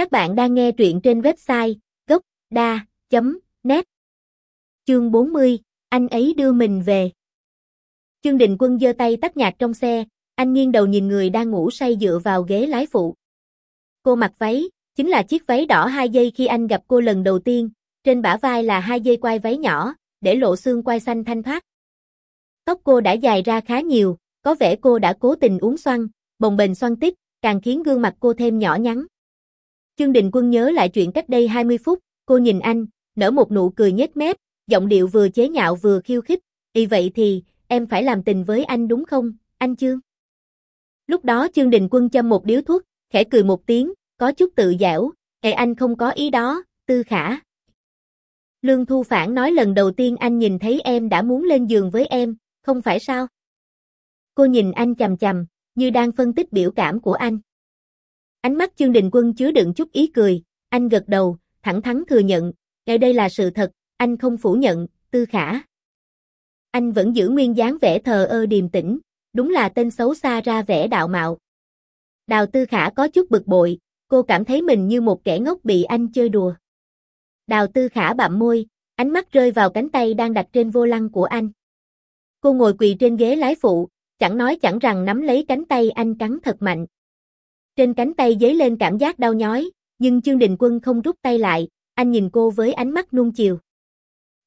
Các bạn đang nghe truyện trên website gốc.da.net Chương 40, anh ấy đưa mình về. Chương Đình Quân giơ tay tắt nhạc trong xe, anh nghiêng đầu nhìn người đang ngủ say dựa vào ghế lái phụ. Cô mặc váy, chính là chiếc váy đỏ hai dây khi anh gặp cô lần đầu tiên, trên bả vai là hai dây quai váy nhỏ, để lộ xương quai xanh thanh thoát. Tóc cô đã dài ra khá nhiều, có vẻ cô đã cố tình uống xoăn, bồng bềnh xoăn tích, càng khiến gương mặt cô thêm nhỏ nhắn. Chương Đình Quân nhớ lại chuyện cách đây 20 phút, cô nhìn anh, nở một nụ cười nhếch mép, giọng điệu vừa chế nhạo vừa khiêu khích, "Y vậy thì, em phải làm tình với anh đúng không, anh Chương?" Lúc đó Chương Đình Quân châm một điếu thuốc, khẽ cười một tiếng, có chút tự giễu, "Ê anh không có ý đó, Tư Khả." Lương Thu Phản nói lần đầu tiên anh nhìn thấy em đã muốn lên giường với em, không phải sao? Cô nhìn anh chằm chằm, như đang phân tích biểu cảm của anh. Ánh mắt Chương Đình Quân chứa đựng chút ý cười, anh gật đầu, thẳng thắn thừa nhận, ngay đây là sự thật, anh không phủ nhận, tư khả. Anh vẫn giữ nguyên dáng vẻ thờ ơ điềm tĩnh, đúng là tên xấu xa ra vẻ đạo mạo. Đào tư khả có chút bực bội, cô cảm thấy mình như một kẻ ngốc bị anh chơi đùa. Đào tư khả bạm môi, ánh mắt rơi vào cánh tay đang đặt trên vô lăng của anh. Cô ngồi quỳ trên ghế lái phụ, chẳng nói chẳng rằng nắm lấy cánh tay anh cắn thật mạnh. Trên cánh tay dấy lên cảm giác đau nhói, nhưng Chương Đình Quân không rút tay lại, anh nhìn cô với ánh mắt nuông chiều.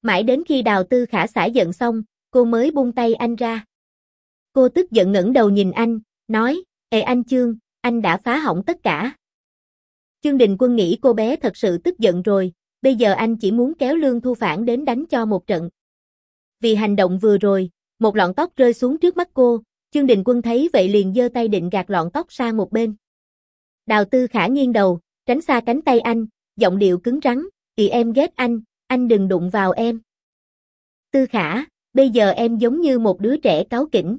Mãi đến khi đào tư khả xả giận xong, cô mới buông tay anh ra. Cô tức giận ngẩng đầu nhìn anh, nói, Ê anh Chương, anh đã phá hỏng tất cả. Chương Đình Quân nghĩ cô bé thật sự tức giận rồi, bây giờ anh chỉ muốn kéo Lương Thu Phản đến đánh cho một trận. Vì hành động vừa rồi, một lọn tóc rơi xuống trước mắt cô, Chương Đình Quân thấy vậy liền giơ tay định gạt lọn tóc sang một bên. Đào Tư Khả nghiêng đầu, tránh xa cánh tay anh, giọng điệu cứng rắn, "Thì em ghét anh, anh đừng đụng vào em." Tư Khả, bây giờ em giống như một đứa trẻ cáu kỉnh.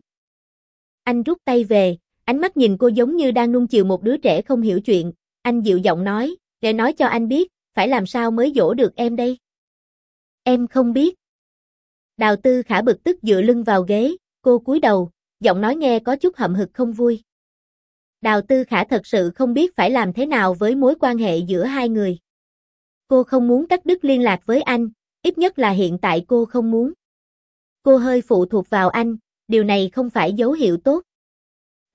Anh rút tay về, ánh mắt nhìn cô giống như đang nuông chiều một đứa trẻ không hiểu chuyện, anh dịu giọng nói, "Để nói cho anh biết, phải làm sao mới dỗ được em đây?" Em không biết. Đào Tư Khả bực tức dựa lưng vào ghế, cô cúi đầu, giọng nói nghe có chút hậm hực không vui. Đào Tư Khả thật sự không biết phải làm thế nào với mối quan hệ giữa hai người. Cô không muốn cắt đứt liên lạc với anh, ít nhất là hiện tại cô không muốn. Cô hơi phụ thuộc vào anh, điều này không phải dấu hiệu tốt.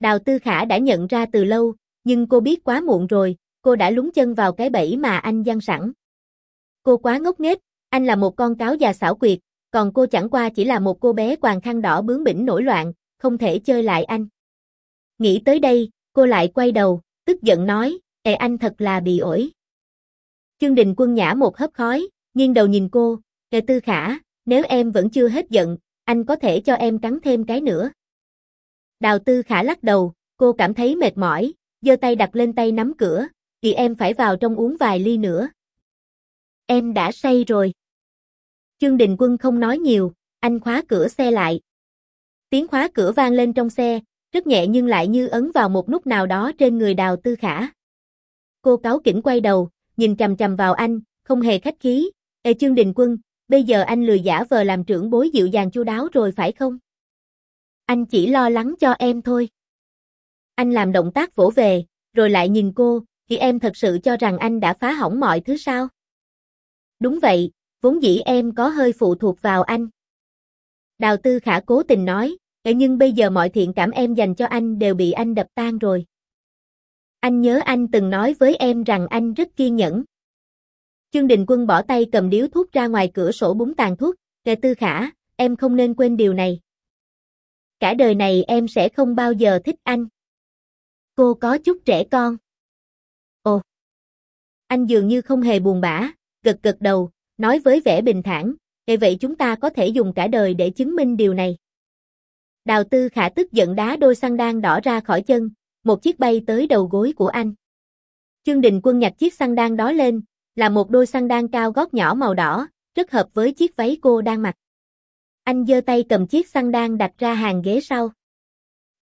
Đào Tư Khả đã nhận ra từ lâu, nhưng cô biết quá muộn rồi, cô đã lúng chân vào cái bẫy mà anh giăng sẵn. Cô quá ngốc nghếch, anh là một con cáo già xảo quyệt, còn cô chẳng qua chỉ là một cô bé quàng khăn đỏ bướng bỉnh nổi loạn, không thể chơi lại anh. Nghĩ tới đây, cô lại quay đầu, tức giận nói, "Ệ anh thật là bị ổi. Chương Đình Quân nhả một hớp khói, nghiêng đầu nhìn cô, "Ệ Tư Khả, nếu em vẫn chưa hết giận, anh có thể cho em cắn thêm cái nữa. Đào Tư Khả lắc đầu, cô cảm thấy mệt mỏi, giơ tay đặt lên tay nắm cửa, chị em phải vào trong uống vài ly nữa. Em đã say rồi. Chương Đình Quân không nói nhiều, anh khóa cửa xe lại. Tiếng khóa cửa vang lên trong xe, rất nhẹ nhưng lại như ấn vào một nút nào đó trên người đào tư khả. Cô cáo kỉnh quay đầu, nhìn chầm chầm vào anh, không hề khách khí. Ê Chương Đình Quân, bây giờ anh lừa giả vờ làm trưởng bối dịu dàng chu đáo rồi phải không? Anh chỉ lo lắng cho em thôi. Anh làm động tác vỗ về, rồi lại nhìn cô, thì em thật sự cho rằng anh đã phá hỏng mọi thứ sao? Đúng vậy, vốn dĩ em có hơi phụ thuộc vào anh. Đào Tư Khả cố tình nói, Ê nhưng bây giờ mọi thiện cảm em dành cho anh đều bị anh đập tan rồi. Anh nhớ anh từng nói với em rằng anh rất kiên nhẫn. Chương Đình Quân bỏ tay cầm điếu thuốc ra ngoài cửa sổ búng tàn thuốc, Ê Tư Khả, em không nên quên điều này. Cả đời này em sẽ không bao giờ thích anh. Cô có chút trẻ con. Ồ. Anh dường như không hề buồn bã, gật gật đầu, nói với vẻ bình thản, Ê vậy chúng ta có thể dùng cả đời để chứng minh điều này. Đào Tư Khả tức giận đá đôi xăng đan đỏ ra khỏi chân, một chiếc bay tới đầu gối của anh. trương Đình Quân nhặt chiếc xăng đan đó lên, là một đôi xăng đan cao gót nhỏ màu đỏ, rất hợp với chiếc váy cô đang mặc. Anh giơ tay cầm chiếc xăng đan đặt ra hàng ghế sau.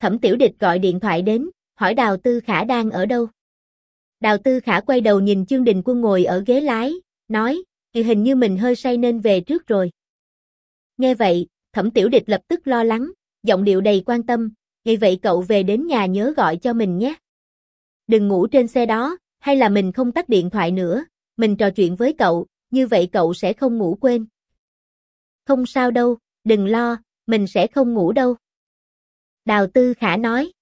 Thẩm Tiểu Địch gọi điện thoại đến, hỏi Đào Tư Khả đang ở đâu. Đào Tư Khả quay đầu nhìn trương Đình Quân ngồi ở ghế lái, nói, thì hình như mình hơi say nên về trước rồi. Nghe vậy, Thẩm Tiểu Địch lập tức lo lắng, giọng điệu đầy quan tâm, "Vậy vậy cậu về đến nhà nhớ gọi cho mình nhé." "Đừng ngủ trên xe đó, hay là mình không tắt điện thoại nữa, mình trò chuyện với cậu, như vậy cậu sẽ không ngủ quên. Không sao đâu, đừng lo, mình sẽ không ngủ đâu. Đào Tư Khả nói.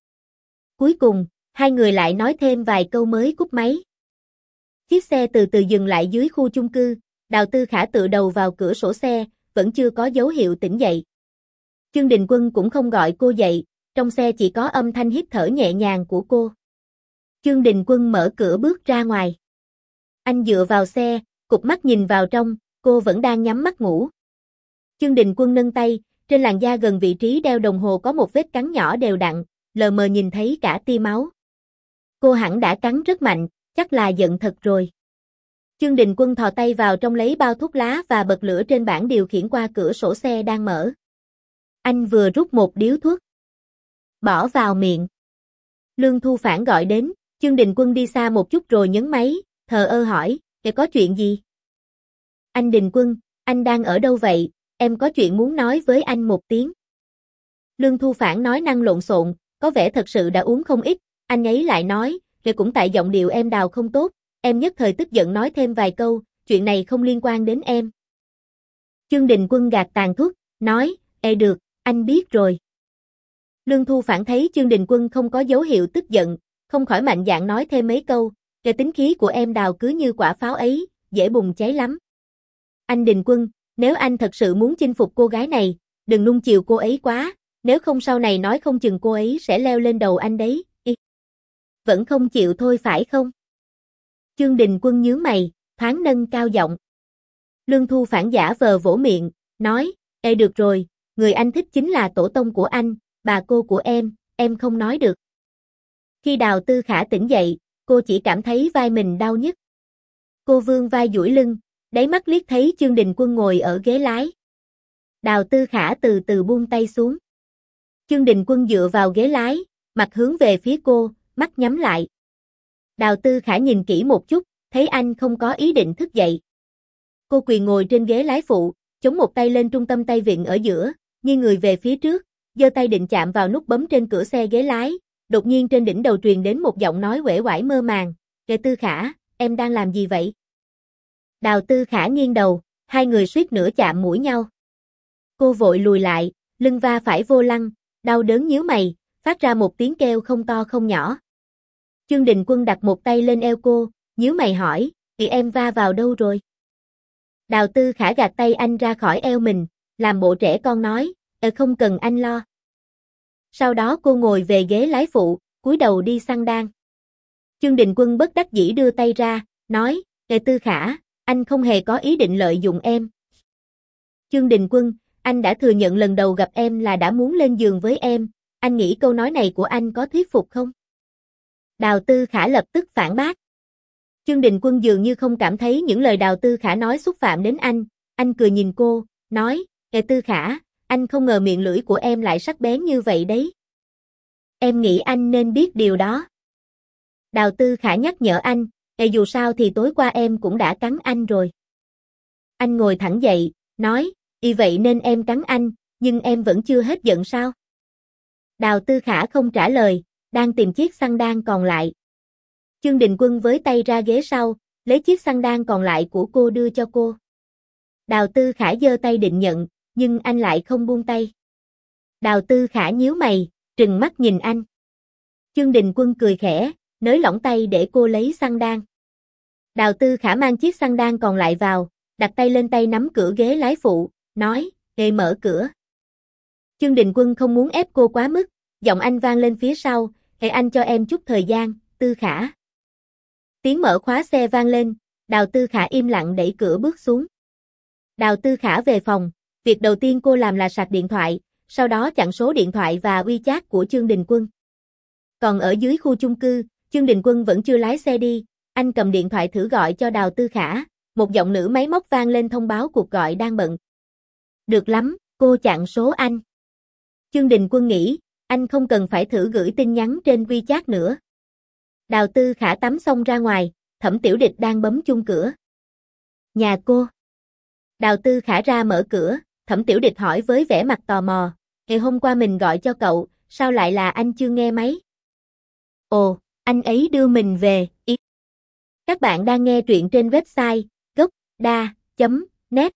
Cuối cùng, hai người lại nói thêm vài câu mới cúp máy. Chiếc xe từ từ dừng lại dưới khu chung cư, Đào Tư Khả tự đầu vào cửa sổ xe, vẫn chưa có dấu hiệu tỉnh dậy. Trương Đình Quân cũng không gọi cô dậy, trong xe chỉ có âm thanh hít thở nhẹ nhàng của cô. Trương Đình Quân mở cửa bước ra ngoài. Anh dựa vào xe, cụp mắt nhìn vào trong, cô vẫn đang nhắm mắt ngủ. Trương Đình Quân nâng tay, trên làn da gần vị trí đeo đồng hồ có một vết cắn nhỏ đều đặn, lờ mờ nhìn thấy cả tia máu. Cô hẳn đã cắn rất mạnh, chắc là giận thật rồi. Trương Đình Quân thò tay vào trong lấy bao thuốc lá và bật lửa trên bảng điều khiển qua cửa sổ xe đang mở. Anh vừa rút một điếu thuốc. Bỏ vào miệng. Lương Thu Phản gọi đến, Chương Đình Quân đi xa một chút rồi nhấn máy, thờ ơ hỏi, để có chuyện gì? Anh Đình Quân, anh đang ở đâu vậy? Em có chuyện muốn nói với anh một tiếng. Lương Thu Phản nói năng lộn xộn, có vẻ thật sự đã uống không ít, anh ấy lại nói, rồi cũng tại giọng điệu em đào không tốt, em nhất thời tức giận nói thêm vài câu, chuyện này không liên quan đến em. Chương Đình Quân gạt tàn thuốc, nói, Ê được, anh biết rồi. Lương Thu phản thấy Chương Đình Quân không có dấu hiệu tức giận, không khỏi mạnh dạn nói thêm mấy câu, cái tính khí của em đào cứ như quả pháo ấy, dễ bùng cháy lắm. Anh Đình Quân, nếu anh thật sự muốn chinh phục cô gái này, đừng nung chiều cô ấy quá, nếu không sau này nói không chừng cô ấy sẽ leo lên đầu anh đấy. Ý. Vẫn không chịu thôi phải không? Chương Đình Quân nhướng mày, thoáng nâng cao giọng. Lương Thu phản giả vờ vỗ miệng, nói, Ê được rồi, người anh thích chính là tổ tông của anh, bà cô của em, em không nói được. Khi đào tư khả tỉnh dậy, cô chỉ cảm thấy vai mình đau nhất. Cô vương vai duỗi lưng, đáy mắt liếc thấy Chương Đình Quân ngồi ở ghế lái. Đào tư khả từ từ buông tay xuống. Chương Đình Quân dựa vào ghế lái, mặt hướng về phía cô, mắt nhắm lại. Đào Tư Khả nhìn kỹ một chút, thấy anh không có ý định thức dậy. Cô quỳ ngồi trên ghế lái phụ, chống một tay lên trung tâm tay vịn ở giữa, như người về phía trước, giơ tay định chạm vào nút bấm trên cửa xe ghế lái, đột nhiên trên đỉnh đầu truyền đến một giọng nói uể oải mơ màng, "Kệ Tư Khả, em đang làm gì vậy?" Đào Tư Khả nghiêng đầu, hai người suýt nữa chạm mũi nhau. Cô vội lùi lại, lưng va phải vô lăng, đau đớn nhíu mày, phát ra một tiếng kêu không to không nhỏ. Chương Đình Quân đặt một tay lên eo cô, nhíu mày hỏi, thì em va vào đâu rồi? Đào Tư Khả gạt tay anh ra khỏi eo mình, làm bộ trẻ con nói, ờ không cần anh lo. Sau đó cô ngồi về ghế lái phụ, cúi đầu đi sang đan. Chương Đình Quân bất đắc dĩ đưa tay ra, nói, Ê Tư Khả, anh không hề có ý định lợi dụng em. Chương Đình Quân, anh đã thừa nhận lần đầu gặp em là đã muốn lên giường với em, anh nghĩ câu nói này của anh có thuyết phục không? Đào Tư Khả lập tức phản bác. Chương Đình Quân dường như không cảm thấy những lời Đào Tư Khả nói xúc phạm đến anh, anh cười nhìn cô, nói, Ê Tư Khả, anh không ngờ miệng lưỡi của em lại sắc bén như vậy đấy. Em nghĩ anh nên biết điều đó. Đào Tư Khả nhắc nhở anh, Ê dù sao thì tối qua em cũng đã cắn anh rồi. Anh ngồi thẳng dậy, nói, y vậy nên em cắn anh, nhưng em vẫn chưa hết giận sao? Đào Tư Khả không trả lời, đang tìm chiếc xăng đan còn lại. Chương Đình Quân với tay ra ghế sau, lấy chiếc xăng đan còn lại của cô đưa cho cô. Đào Tư Khả giơ tay định nhận, nhưng anh lại không buông tay. Đào Tư Khả nhíu mày, trừng mắt nhìn anh. Chương Đình Quân cười khẽ, nới lỏng tay để cô lấy xăng đan. Đào Tư Khả mang chiếc xăng đan còn lại vào, đặt tay lên tay nắm cửa ghế lái phụ, nói, để mở cửa." Chương Đình Quân không muốn ép cô quá mức, giọng anh vang lên phía sau, "Hãy anh cho em chút thời gian, Tư Khả." Tiếng mở khóa xe vang lên, Đào Tư Khả im lặng đẩy cửa bước xuống. Đào Tư Khả về phòng, việc đầu tiên cô làm là sạc điện thoại, sau đó chặn số điện thoại và WeChat của Trương Đình Quân. Còn ở dưới khu chung cư, Trương Đình Quân vẫn chưa lái xe đi, anh cầm điện thoại thử gọi cho Đào Tư Khả, một giọng nữ máy móc vang lên thông báo cuộc gọi đang bận. Được lắm, cô chặn số anh. Trương Đình Quân nghĩ, anh không cần phải thử gửi tin nhắn trên WeChat nữa. Đào Tư Khả tắm xong ra ngoài, Thẩm Tiểu Địch đang bấm chung cửa. Nhà cô. Đào Tư Khả ra mở cửa, Thẩm Tiểu Địch hỏi với vẻ mặt tò mò, ngày hôm qua mình gọi cho cậu, sao lại là anh chưa nghe máy? Ồ, anh ấy đưa mình về, ít. Các bạn đang nghe truyện trên website gocda.net